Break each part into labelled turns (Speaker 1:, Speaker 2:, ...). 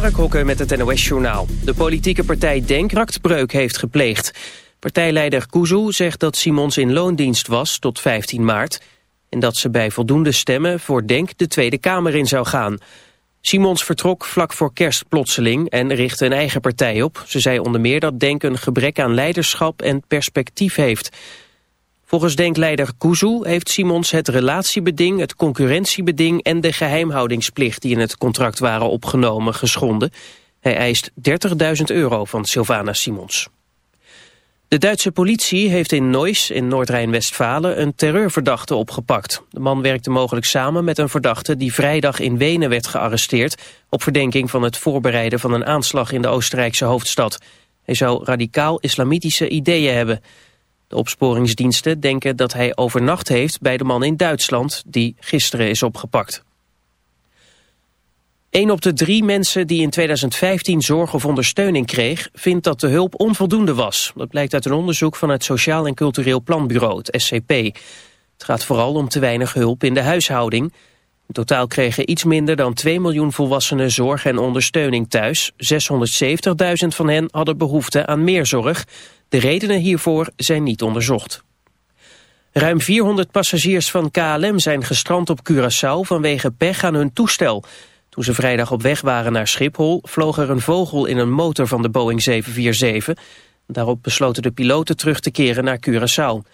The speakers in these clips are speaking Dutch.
Speaker 1: Mark Hokker met het NOS-journaal. De politieke partij Denk raktbreuk heeft gepleegd. Partijleider Kuzu zegt dat Simons in loondienst was tot 15 maart... en dat ze bij voldoende stemmen voor Denk de Tweede Kamer in zou gaan. Simons vertrok vlak voor kerst plotseling en richtte een eigen partij op. Ze zei onder meer dat Denk een gebrek aan leiderschap en perspectief heeft... Volgens denkleider Kuzu heeft Simons het relatiebeding, het concurrentiebeding en de geheimhoudingsplicht die in het contract waren opgenomen geschonden. Hij eist 30.000 euro van Sylvana Simons. De Duitse politie heeft in Neuss in Noord-Rijn-Westfalen een terreurverdachte opgepakt. De man werkte mogelijk samen met een verdachte die vrijdag in Wenen werd gearresteerd op verdenking van het voorbereiden van een aanslag in de Oostenrijkse hoofdstad. Hij zou radicaal-islamitische ideeën hebben. De opsporingsdiensten denken dat hij overnacht heeft bij de man in Duitsland die gisteren is opgepakt. Een op de drie mensen die in 2015 zorg of ondersteuning kreeg... vindt dat de hulp onvoldoende was. Dat blijkt uit een onderzoek van het Sociaal en Cultureel Planbureau, het SCP. Het gaat vooral om te weinig hulp in de huishouding. In totaal kregen iets minder dan 2 miljoen volwassenen zorg en ondersteuning thuis. 670.000 van hen hadden behoefte aan meer zorg. De redenen hiervoor zijn niet onderzocht. Ruim 400 passagiers van KLM zijn gestrand op Curaçao vanwege pech aan hun toestel. Toen ze vrijdag op weg waren naar Schiphol vloog er een vogel in een motor van de Boeing 747. Daarop besloten de piloten terug te keren naar Curaçao.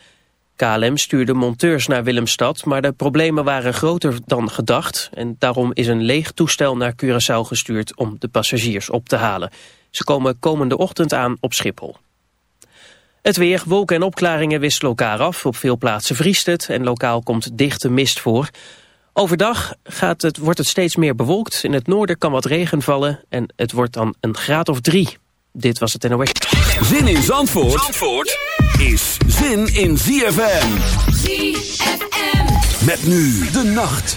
Speaker 1: KLM stuurde monteurs naar Willemstad, maar de problemen waren groter dan gedacht. En daarom is een leeg toestel naar Curaçao gestuurd om de passagiers op te halen. Ze komen komende ochtend aan op Schiphol. Het weer, wolken en opklaringen wisselen elkaar af. Op veel plaatsen vriest het en lokaal komt dichte mist voor. Overdag gaat het, wordt het steeds meer bewolkt. In het noorden kan wat regen vallen en het wordt dan een graad of drie. Dit was het NOS.
Speaker 2: Zin in Zandvoort, Zandvoort is zin in ZFM. ZFM. Met nu de nacht.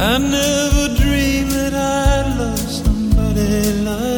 Speaker 2: I
Speaker 3: never dreamed that I'd love somebody like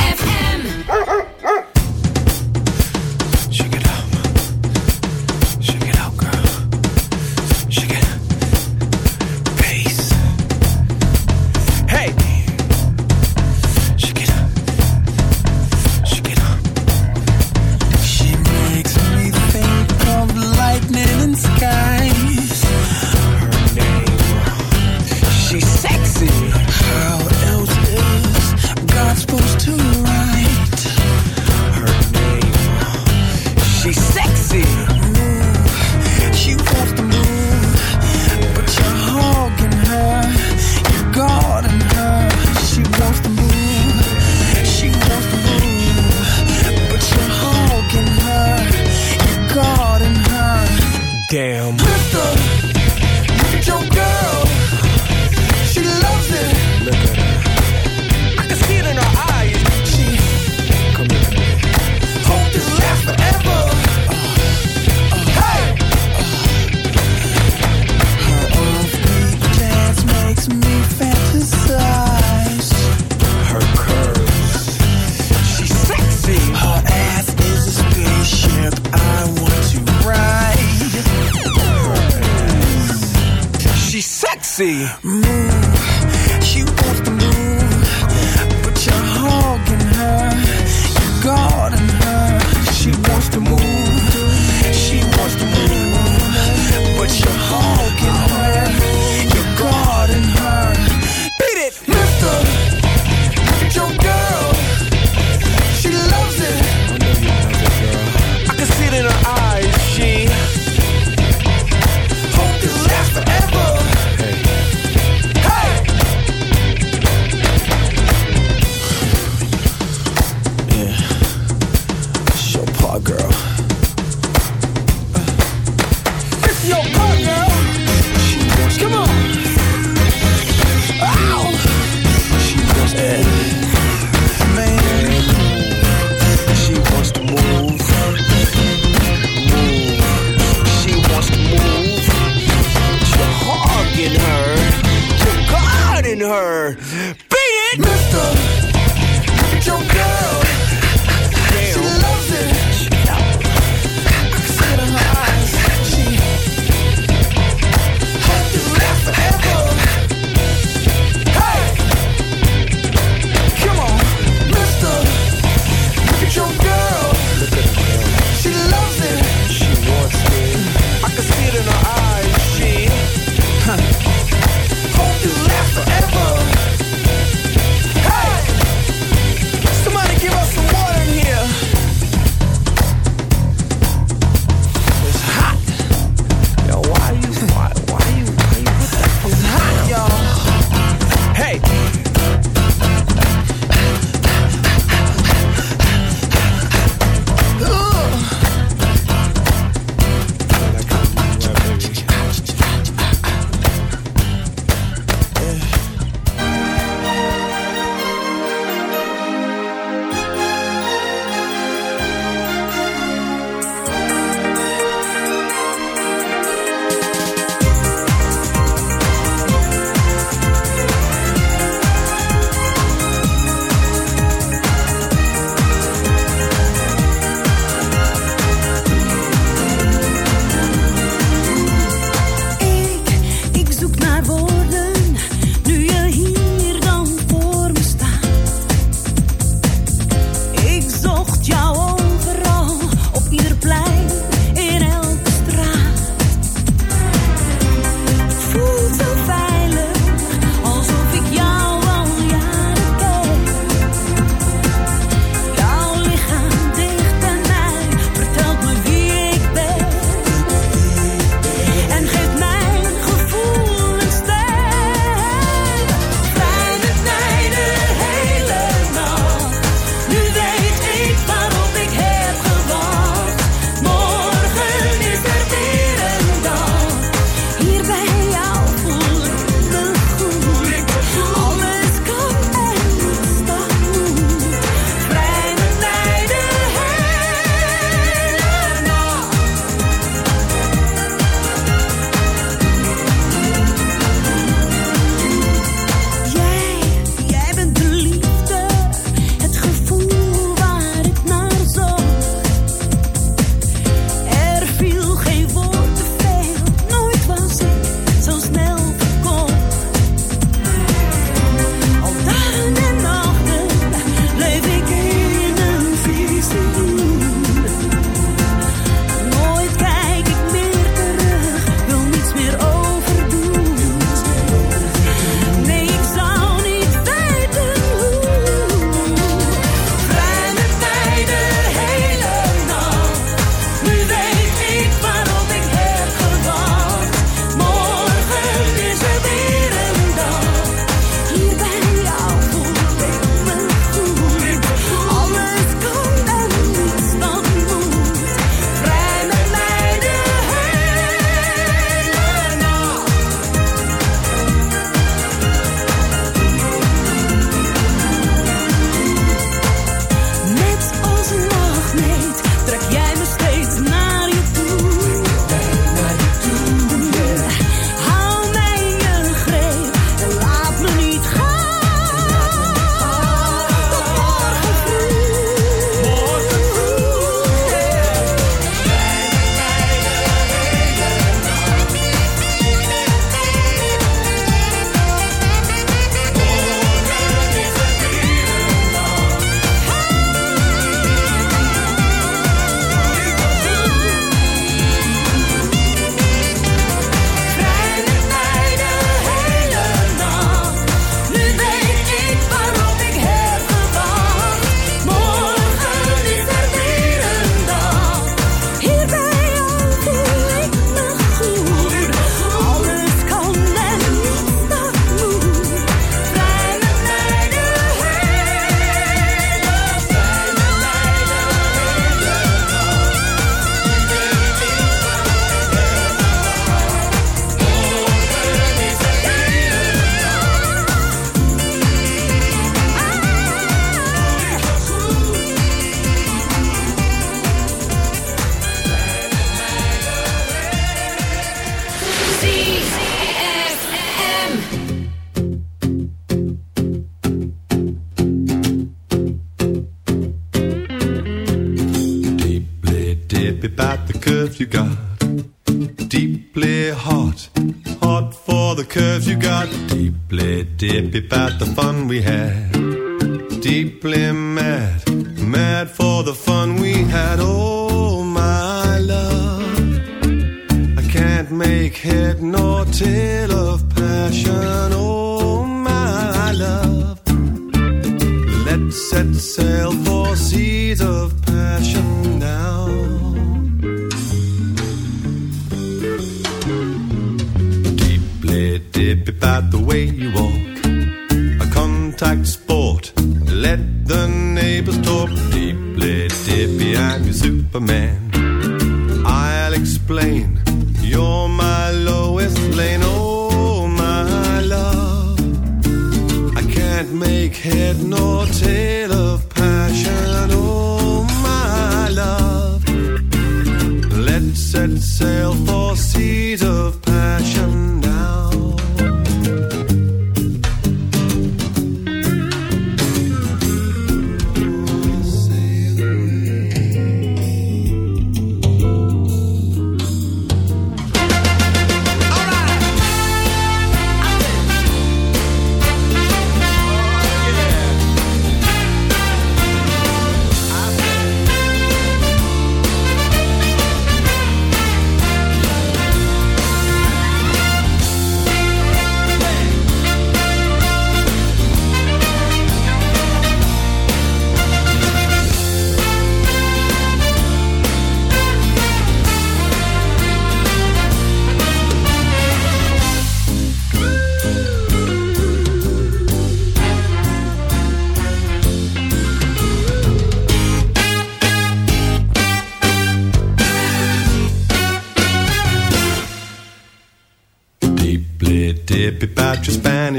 Speaker 3: you got.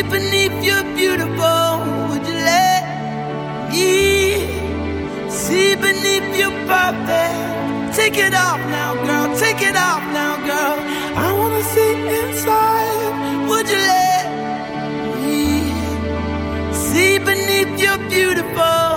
Speaker 3: Even if you're beautiful, would you let me see
Speaker 4: beneath your perfect? Take it off now, girl. Take it off now, girl. I wanna see inside. Would you let me see beneath your beautiful?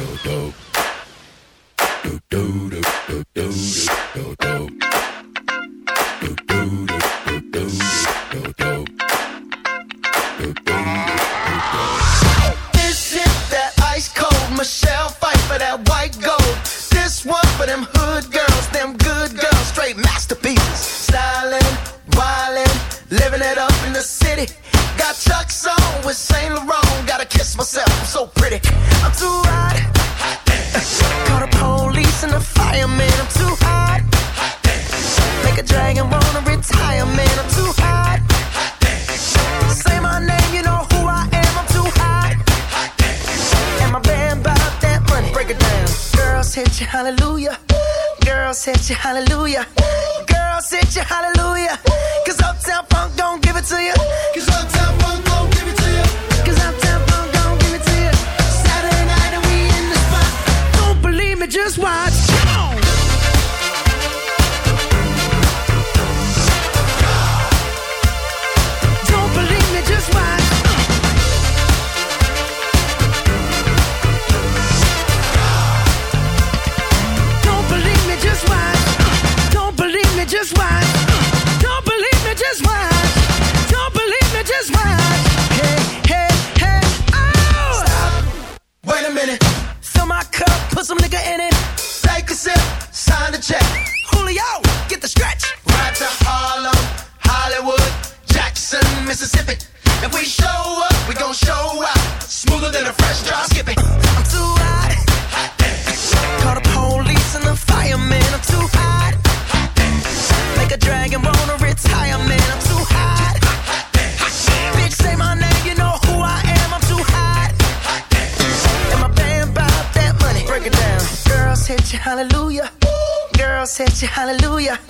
Speaker 4: do
Speaker 5: do do do hallelujah. Hallelujah.